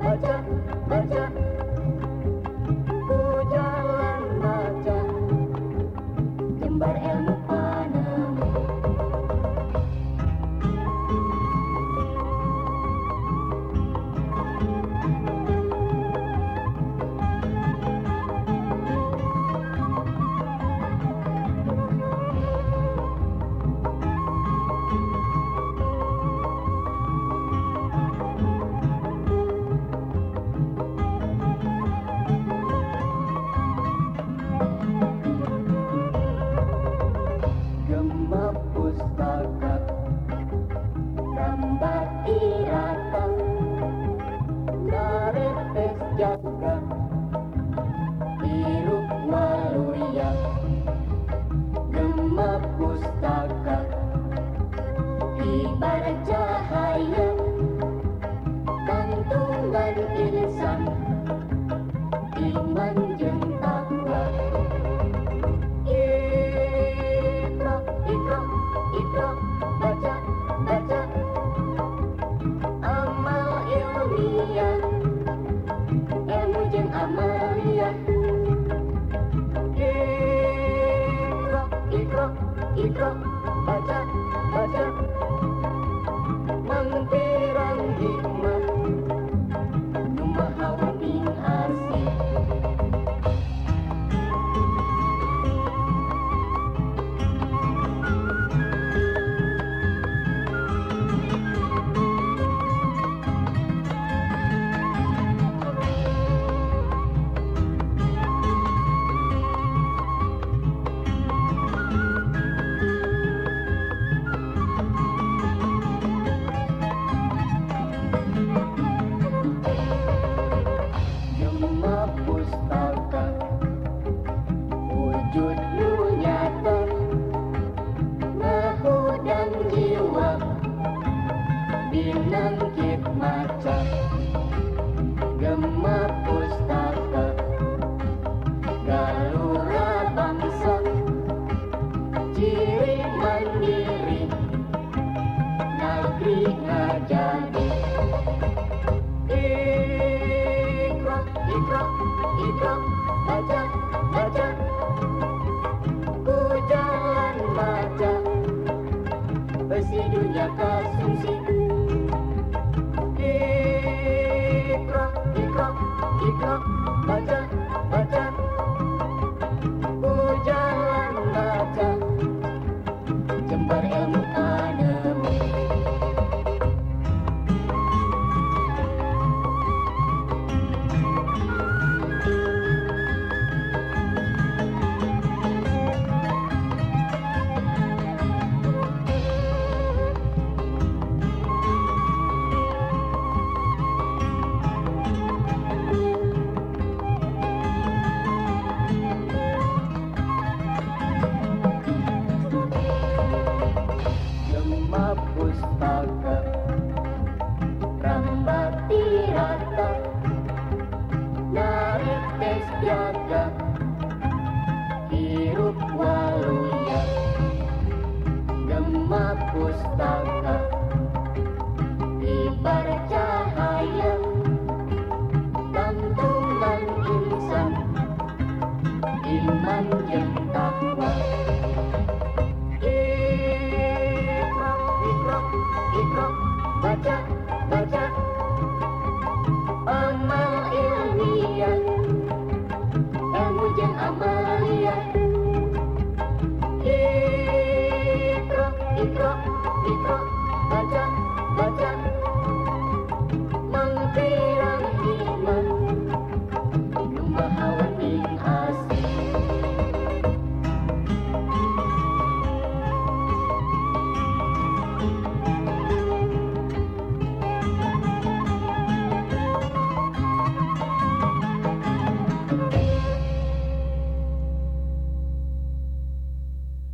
baca baca. Yeah. Ikro, baca, gustar. Bhajan yeah. Maria.